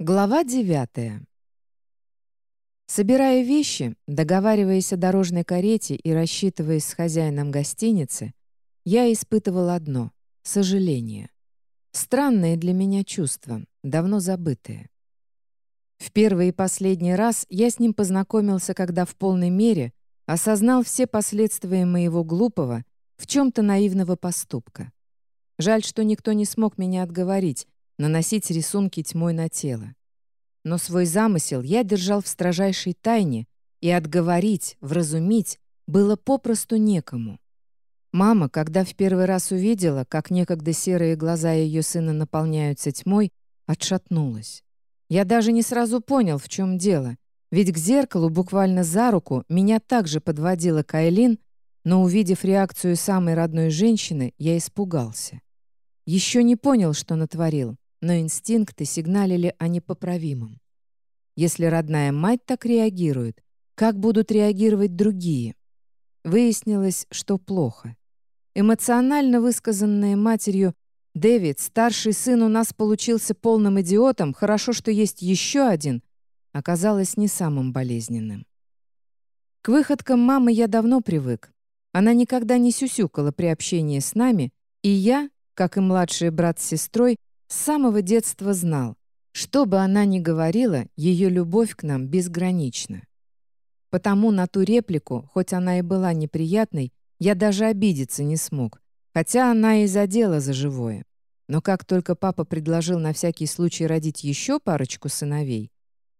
Глава девятая. Собирая вещи, договариваясь о дорожной карете и рассчитываясь с хозяином гостиницы, я испытывал одно — сожаление. Странное для меня чувство, давно забытое. В первый и последний раз я с ним познакомился, когда в полной мере осознал все последствия моего глупого, в чем-то наивного поступка. Жаль, что никто не смог меня отговорить, наносить рисунки тьмой на тело. Но свой замысел я держал в строжайшей тайне, и отговорить, вразумить было попросту некому. Мама, когда в первый раз увидела, как некогда серые глаза ее сына наполняются тьмой, отшатнулась. Я даже не сразу понял, в чем дело, ведь к зеркалу буквально за руку меня также подводила Кайлин, но, увидев реакцию самой родной женщины, я испугался. Еще не понял, что натворил, но инстинкты сигналили о непоправимом. Если родная мать так реагирует, как будут реагировать другие? Выяснилось, что плохо. Эмоционально высказанная матерью «Дэвид, старший сын у нас получился полным идиотом, хорошо, что есть еще один», оказалось не самым болезненным. К выходкам мамы я давно привык. Она никогда не сюсюкала при общении с нами, и я, как и младший брат с сестрой, с самого детства знал, что бы она ни говорила, ее любовь к нам безгранична. Потому на ту реплику, хоть она и была неприятной, я даже обидеться не смог, хотя она и задела за живое. Но как только папа предложил на всякий случай родить еще парочку сыновей,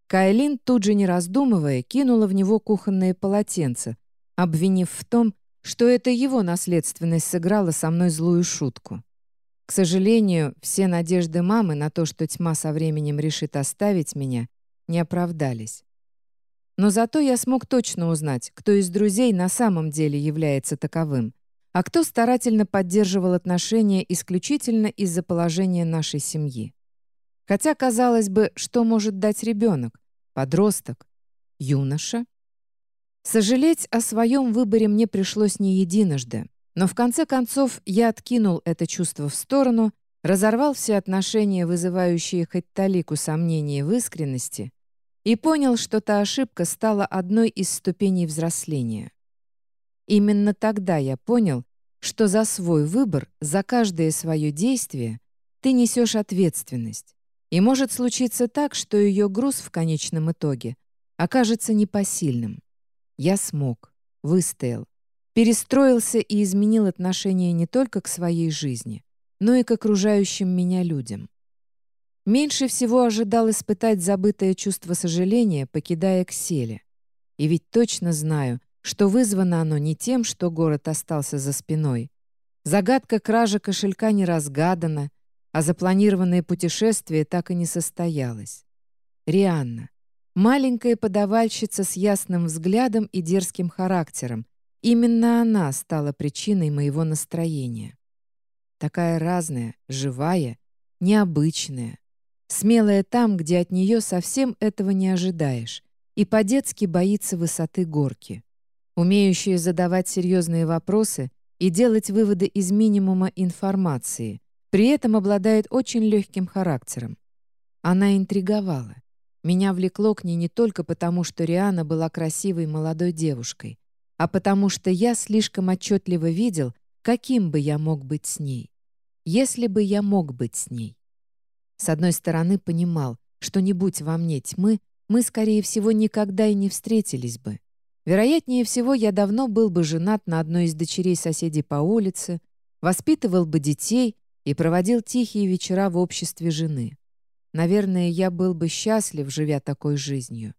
Кайлин, тут же не раздумывая, кинула в него кухонные полотенца, обвинив в том, что это его наследственность сыграла со мной злую шутку. К сожалению, все надежды мамы на то, что тьма со временем решит оставить меня, не оправдались. Но зато я смог точно узнать, кто из друзей на самом деле является таковым, а кто старательно поддерживал отношения исключительно из-за положения нашей семьи. Хотя, казалось бы, что может дать ребенок? Подросток? Юноша? Сожалеть о своем выборе мне пришлось не единожды, но в конце концов я откинул это чувство в сторону, разорвал все отношения, вызывающие хоть талику сомнения в искренности, и понял, что та ошибка стала одной из ступеней взросления. Именно тогда я понял, что за свой выбор, за каждое свое действие ты несешь ответственность. И может случиться так, что ее груз в конечном итоге окажется непосильным. Я смог, выстоял, перестроился и изменил отношение не только к своей жизни, но и к окружающим меня людям. Меньше всего ожидал испытать забытое чувство сожаления, покидая Кселе. И ведь точно знаю, что вызвано оно не тем, что город остался за спиной. Загадка кражи кошелька не разгадана, а запланированное путешествие так и не состоялось. Рианна. Маленькая подавальщица с ясным взглядом и дерзким характером, Именно она стала причиной моего настроения. Такая разная, живая, необычная, смелая там, где от нее совсем этого не ожидаешь, и по-детски боится высоты горки, умеющая задавать серьезные вопросы и делать выводы из минимума информации, при этом обладает очень легким характером. Она интриговала. Меня влекло к ней не только потому, что Риана была красивой молодой девушкой, а потому что я слишком отчетливо видел, каким бы я мог быть с ней. Если бы я мог быть с ней. С одной стороны, понимал, что не будь во мне тьмы, мы, скорее всего, никогда и не встретились бы. Вероятнее всего, я давно был бы женат на одной из дочерей соседей по улице, воспитывал бы детей и проводил тихие вечера в обществе жены. Наверное, я был бы счастлив, живя такой жизнью.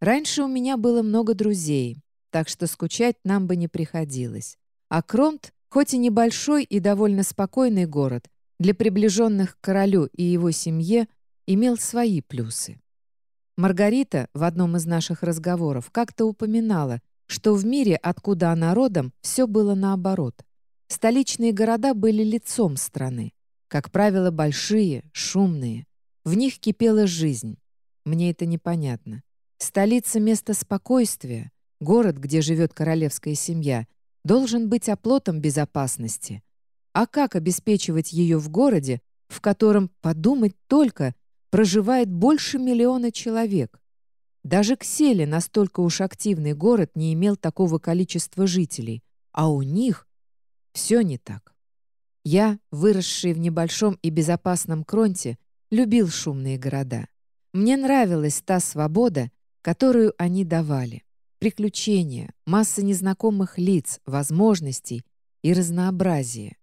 Раньше у меня было много друзей, так что скучать нам бы не приходилось. А Кронт, хоть и небольшой и довольно спокойный город, для приближенных к королю и его семье имел свои плюсы. Маргарита в одном из наших разговоров как-то упоминала, что в мире, откуда она родом, все было наоборот. Столичные города были лицом страны. Как правило, большие, шумные. В них кипела жизнь. Мне это непонятно. Столица — место спокойствия, Город, где живет королевская семья, должен быть оплотом безопасности. А как обеспечивать ее в городе, в котором, подумать только, проживает больше миллиона человек. Даже Кселе, настолько уж активный город, не имел такого количества жителей, а у них все не так. Я, выросший в небольшом и безопасном Кронте, любил шумные города. Мне нравилась та свобода, которую они давали. Приключения, масса незнакомых лиц, возможностей и разнообразие.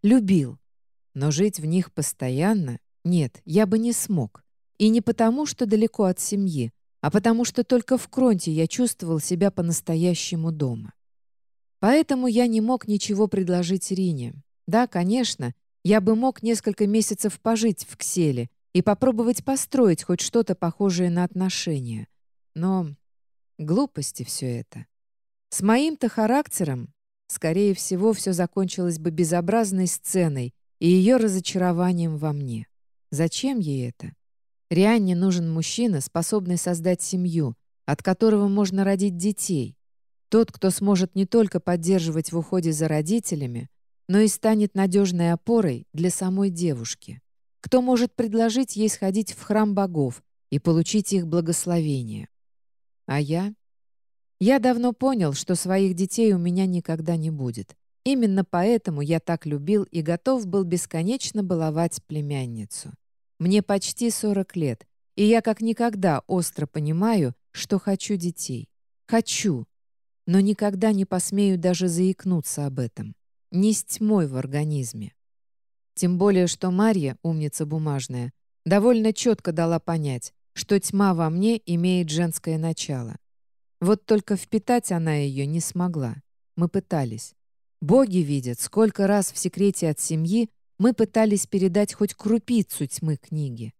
Любил. Но жить в них постоянно? Нет, я бы не смог. И не потому, что далеко от семьи, а потому что только в Кронте я чувствовал себя по-настоящему дома. Поэтому я не мог ничего предложить Рине. Да, конечно, я бы мог несколько месяцев пожить в Кселе и попробовать построить хоть что-то похожее на отношения. Но глупости все это. С моим-то характером, скорее всего, все закончилось бы безобразной сценой и ее разочарованием во мне. Зачем ей это? Рианне нужен мужчина, способный создать семью, от которого можно родить детей. Тот, кто сможет не только поддерживать в уходе за родителями, но и станет надежной опорой для самой девушки. Кто может предложить ей сходить в храм богов и получить их благословение. А я? Я давно понял, что своих детей у меня никогда не будет. Именно поэтому я так любил и готов был бесконечно баловать племянницу. Мне почти 40 лет, и я как никогда остро понимаю, что хочу детей. Хочу, но никогда не посмею даже заикнуться об этом. Не с тьмой в организме. Тем более, что Марья, умница бумажная, довольно четко дала понять, что тьма во мне имеет женское начало. Вот только впитать она ее не смогла. Мы пытались. Боги видят, сколько раз в секрете от семьи мы пытались передать хоть крупицу тьмы книги.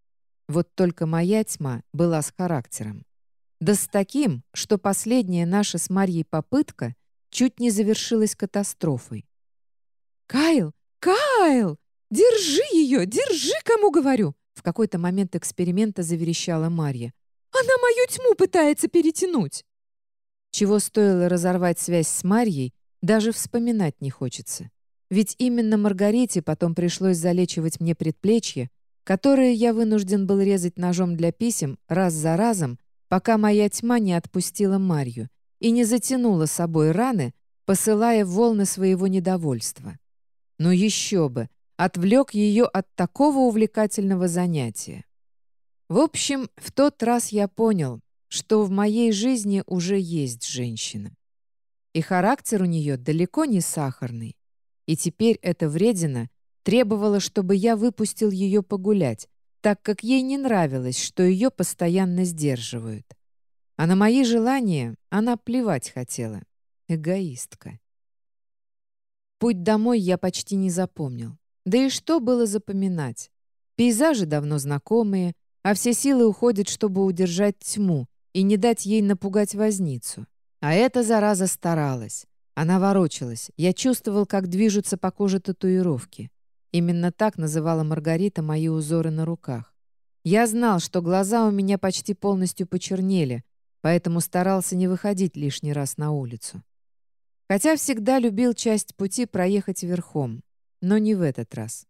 Вот только моя тьма была с характером. Да с таким, что последняя наша с Марьей попытка чуть не завершилась катастрофой. «Кайл! Кайл! Держи ее! Держи, кому говорю!» В какой-то момент эксперимента заверещала Марья. «Она мою тьму пытается перетянуть!» Чего стоило разорвать связь с Марьей, даже вспоминать не хочется. Ведь именно Маргарите потом пришлось залечивать мне предплечье, которое я вынужден был резать ножом для писем раз за разом, пока моя тьма не отпустила Марью и не затянула собой раны, посылая волны своего недовольства. Ну еще бы, отвлек ее от такого увлекательного занятия. В общем, в тот раз я понял, что в моей жизни уже есть женщина. И характер у нее далеко не сахарный. И теперь эта вредина требовала, чтобы я выпустил ее погулять, так как ей не нравилось, что ее постоянно сдерживают. А на мои желания она плевать хотела. Эгоистка. Путь домой я почти не запомнил. Да и что было запоминать? Пейзажи давно знакомые, а все силы уходят, чтобы удержать тьму и не дать ей напугать возницу. А эта зараза старалась. Она ворочалась. Я чувствовал, как движутся по коже татуировки. Именно так называла Маргарита мои узоры на руках. Я знал, что глаза у меня почти полностью почернели, поэтому старался не выходить лишний раз на улицу. Хотя всегда любил часть пути проехать верхом, но не в этот раз.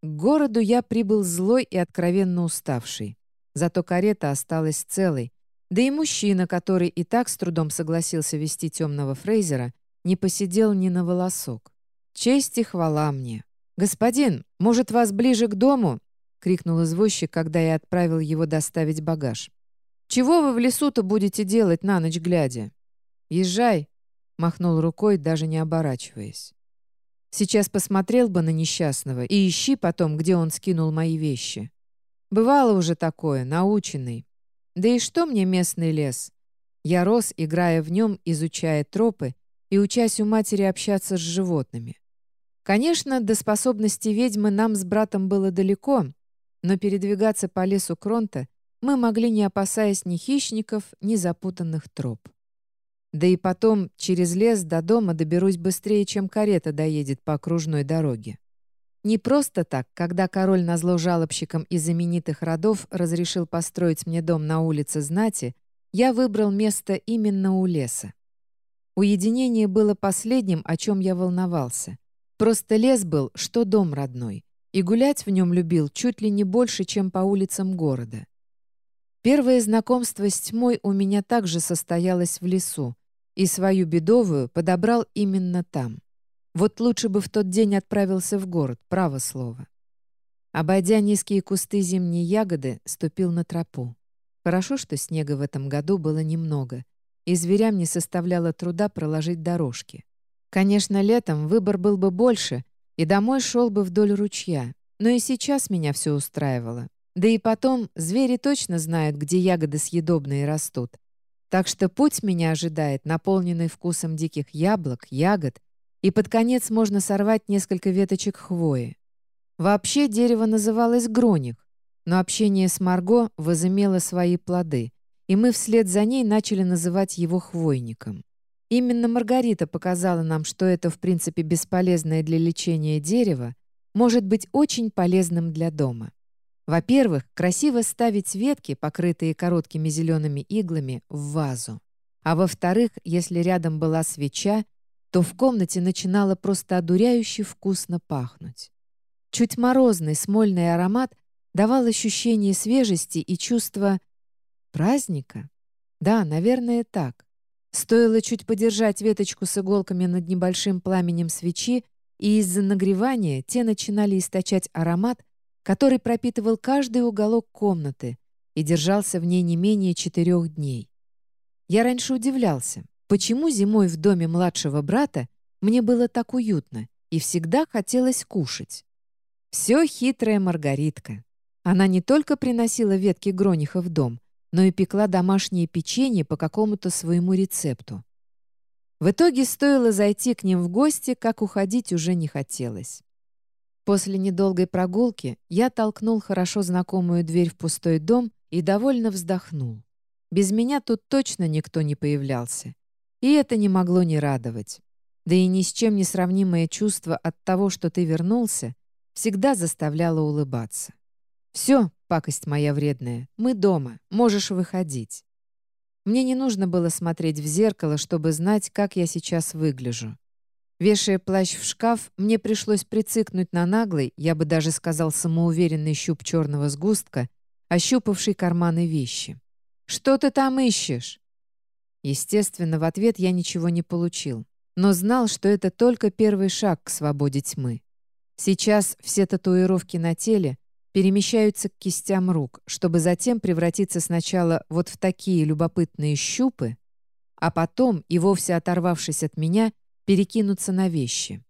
К городу я прибыл злой и откровенно уставший. Зато карета осталась целой, да и мужчина, который и так с трудом согласился вести темного Фрейзера, не посидел ни на волосок. Честь и хвала мне. «Господин, может, вас ближе к дому?» — крикнул извозчик, когда я отправил его доставить багаж. «Чего вы в лесу-то будете делать на ночь глядя?» «Езжай!» — махнул рукой, даже не оборачиваясь. Сейчас посмотрел бы на несчастного и ищи потом, где он скинул мои вещи. Бывало уже такое, наученный. Да и что мне местный лес? Я рос, играя в нем, изучая тропы и учась у матери общаться с животными. Конечно, до способности ведьмы нам с братом было далеко, но передвигаться по лесу Кронта мы могли, не опасаясь ни хищников, ни запутанных троп. Да и потом через лес до дома доберусь быстрее, чем карета доедет по окружной дороге. Не просто так, когда король назло жалобщикам из знаменитых родов разрешил построить мне дом на улице Знати, я выбрал место именно у леса. Уединение было последним, о чем я волновался. Просто лес был, что дом родной. и гулять в нем любил чуть ли не больше, чем по улицам города. Первое знакомство с тьмой у меня также состоялось в лесу, и свою бедовую подобрал именно там. Вот лучше бы в тот день отправился в город, право слово. Обойдя низкие кусты зимней ягоды, ступил на тропу. Хорошо, что снега в этом году было немного, и зверям не составляло труда проложить дорожки. Конечно, летом выбор был бы больше, и домой шел бы вдоль ручья, но и сейчас меня все устраивало. Да и потом, звери точно знают, где ягоды съедобные растут. Так что путь меня ожидает, наполненный вкусом диких яблок, ягод, и под конец можно сорвать несколько веточек хвои. Вообще дерево называлось гроник, но общение с Марго возымело свои плоды, и мы вслед за ней начали называть его хвойником. Именно Маргарита показала нам, что это, в принципе, бесполезное для лечения дерево может быть очень полезным для дома. Во-первых, красиво ставить ветки, покрытые короткими зелеными иглами, в вазу. А во-вторых, если рядом была свеча, то в комнате начинало просто одуряюще вкусно пахнуть. Чуть морозный смольный аромат давал ощущение свежести и чувство праздника. Да, наверное, так. Стоило чуть подержать веточку с иголками над небольшим пламенем свечи, и из-за нагревания те начинали источать аромат, который пропитывал каждый уголок комнаты и держался в ней не менее четырех дней. Я раньше удивлялся, почему зимой в доме младшего брата мне было так уютно и всегда хотелось кушать. Все хитрая Маргаритка. Она не только приносила ветки грониха в дом, но и пекла домашнее печенье по какому-то своему рецепту. В итоге стоило зайти к ним в гости, как уходить уже не хотелось. После недолгой прогулки я толкнул хорошо знакомую дверь в пустой дом и довольно вздохнул. Без меня тут точно никто не появлялся. И это не могло не радовать. Да и ни с чем не сравнимое чувство от того, что ты вернулся, всегда заставляло улыбаться. «Все, пакость моя вредная, мы дома, можешь выходить». Мне не нужно было смотреть в зеркало, чтобы знать, как я сейчас выгляжу. Вешая плащ в шкаф, мне пришлось прицикнуть на наглый, я бы даже сказал самоуверенный щуп черного сгустка, ощупавший карманы вещи. «Что ты там ищешь?» Естественно, в ответ я ничего не получил, но знал, что это только первый шаг к свободе тьмы. Сейчас все татуировки на теле перемещаются к кистям рук, чтобы затем превратиться сначала вот в такие любопытные щупы, а потом, и вовсе оторвавшись от меня, перекинуться на вещи.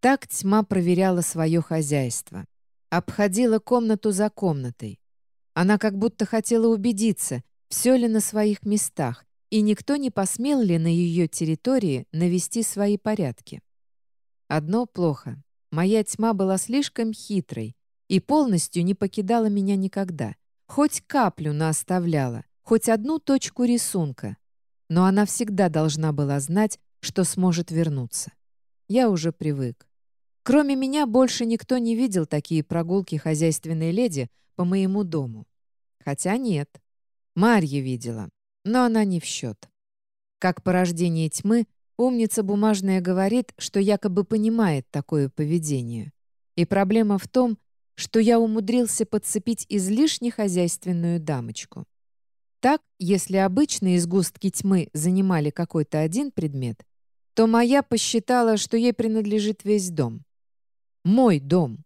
Так тьма проверяла свое хозяйство. Обходила комнату за комнатой. Она как будто хотела убедиться, все ли на своих местах, и никто не посмел ли на ее территории навести свои порядки. Одно плохо. Моя тьма была слишком хитрой и полностью не покидала меня никогда. Хоть каплю наоставляла, хоть одну точку рисунка. Но она всегда должна была знать, что сможет вернуться. Я уже привык. Кроме меня больше никто не видел такие прогулки хозяйственной леди по моему дому. Хотя нет. Марья видела, но она не в счет. Как порождение тьмы, умница бумажная говорит, что якобы понимает такое поведение. И проблема в том, что я умудрился подцепить излишне хозяйственную дамочку. Так, если обычные сгустки тьмы занимали какой-то один предмет, то моя посчитала, что ей принадлежит весь дом. Мой дом.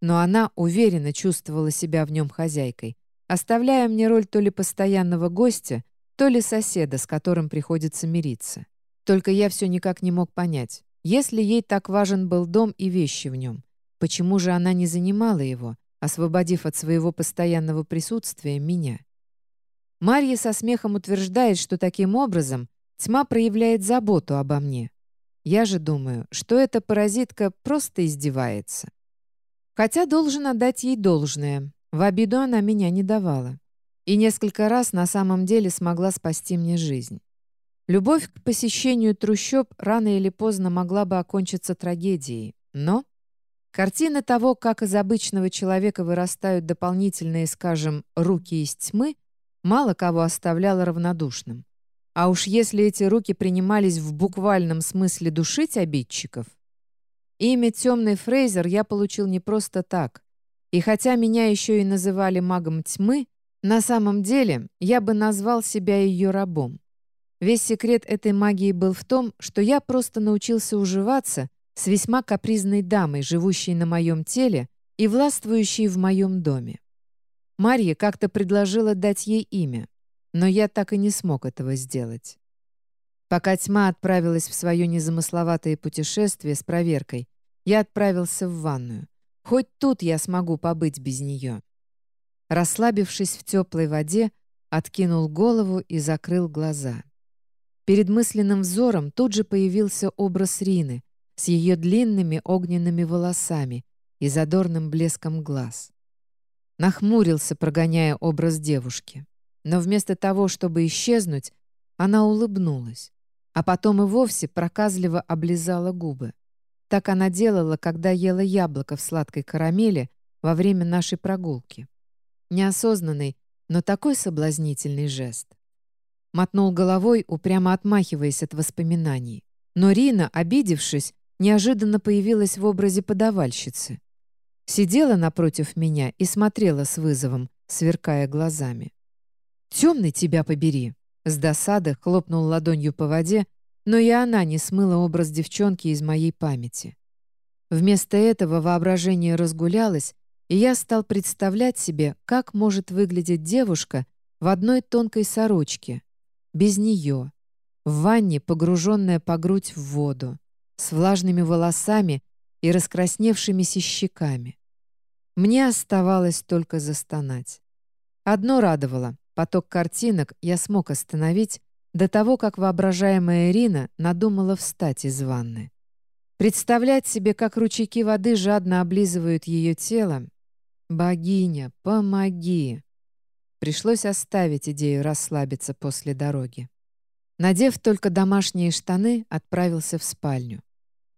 Но она уверенно чувствовала себя в нем хозяйкой, оставляя мне роль то ли постоянного гостя, то ли соседа, с которым приходится мириться. Только я все никак не мог понять, если ей так важен был дом и вещи в нем, почему же она не занимала его, освободив от своего постоянного присутствия меня? Марья со смехом утверждает, что таким образом тьма проявляет заботу обо мне, я же думаю, что эта паразитка просто издевается. Хотя должен отдать ей должное. В обиду она меня не давала. И несколько раз на самом деле смогла спасти мне жизнь. Любовь к посещению трущоб рано или поздно могла бы окончиться трагедией. Но картина того, как из обычного человека вырастают дополнительные, скажем, руки из тьмы, мало кого оставляла равнодушным. А уж если эти руки принимались в буквальном смысле душить обидчиков... Имя Темный Фрейзер я получил не просто так. И хотя меня еще и называли магом тьмы, на самом деле я бы назвал себя ее рабом. Весь секрет этой магии был в том, что я просто научился уживаться с весьма капризной дамой, живущей на моем теле и властвующей в моем доме. Марья как-то предложила дать ей имя, но я так и не смог этого сделать. Пока тьма отправилась в свое незамысловатое путешествие с проверкой, я отправился в ванную. Хоть тут я смогу побыть без нее. Расслабившись в теплой воде, откинул голову и закрыл глаза. Перед мысленным взором тут же появился образ Рины с ее длинными огненными волосами и задорным блеском глаз. Нахмурился, прогоняя образ девушки. Но вместо того, чтобы исчезнуть, она улыбнулась, а потом и вовсе проказливо облизала губы. Так она делала, когда ела яблоко в сладкой карамели во время нашей прогулки. Неосознанный, но такой соблазнительный жест. Мотнул головой, упрямо отмахиваясь от воспоминаний. Но Рина, обидевшись, неожиданно появилась в образе подавальщицы. Сидела напротив меня и смотрела с вызовом, сверкая глазами. «Темный тебя побери!» С досады хлопнул ладонью по воде, но и она не смыла образ девчонки из моей памяти. Вместо этого воображение разгулялось, и я стал представлять себе, как может выглядеть девушка в одной тонкой сорочке, без нее, в ванне, погруженная по грудь в воду, с влажными волосами и раскрасневшимися щеками. Мне оставалось только застонать. Одно радовало — поток картинок я смог остановить до того, как воображаемая Ирина надумала встать из ванны. Представлять себе, как ручейки воды жадно облизывают ее тело, «Богиня, помоги!» Пришлось оставить идею расслабиться после дороги. Надев только домашние штаны, отправился в спальню.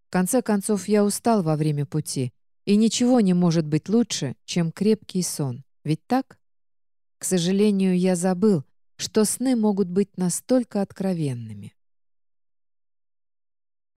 В конце концов, я устал во время пути, и ничего не может быть лучше, чем крепкий сон. Ведь так? К сожалению, я забыл, что сны могут быть настолько откровенными.